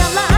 realize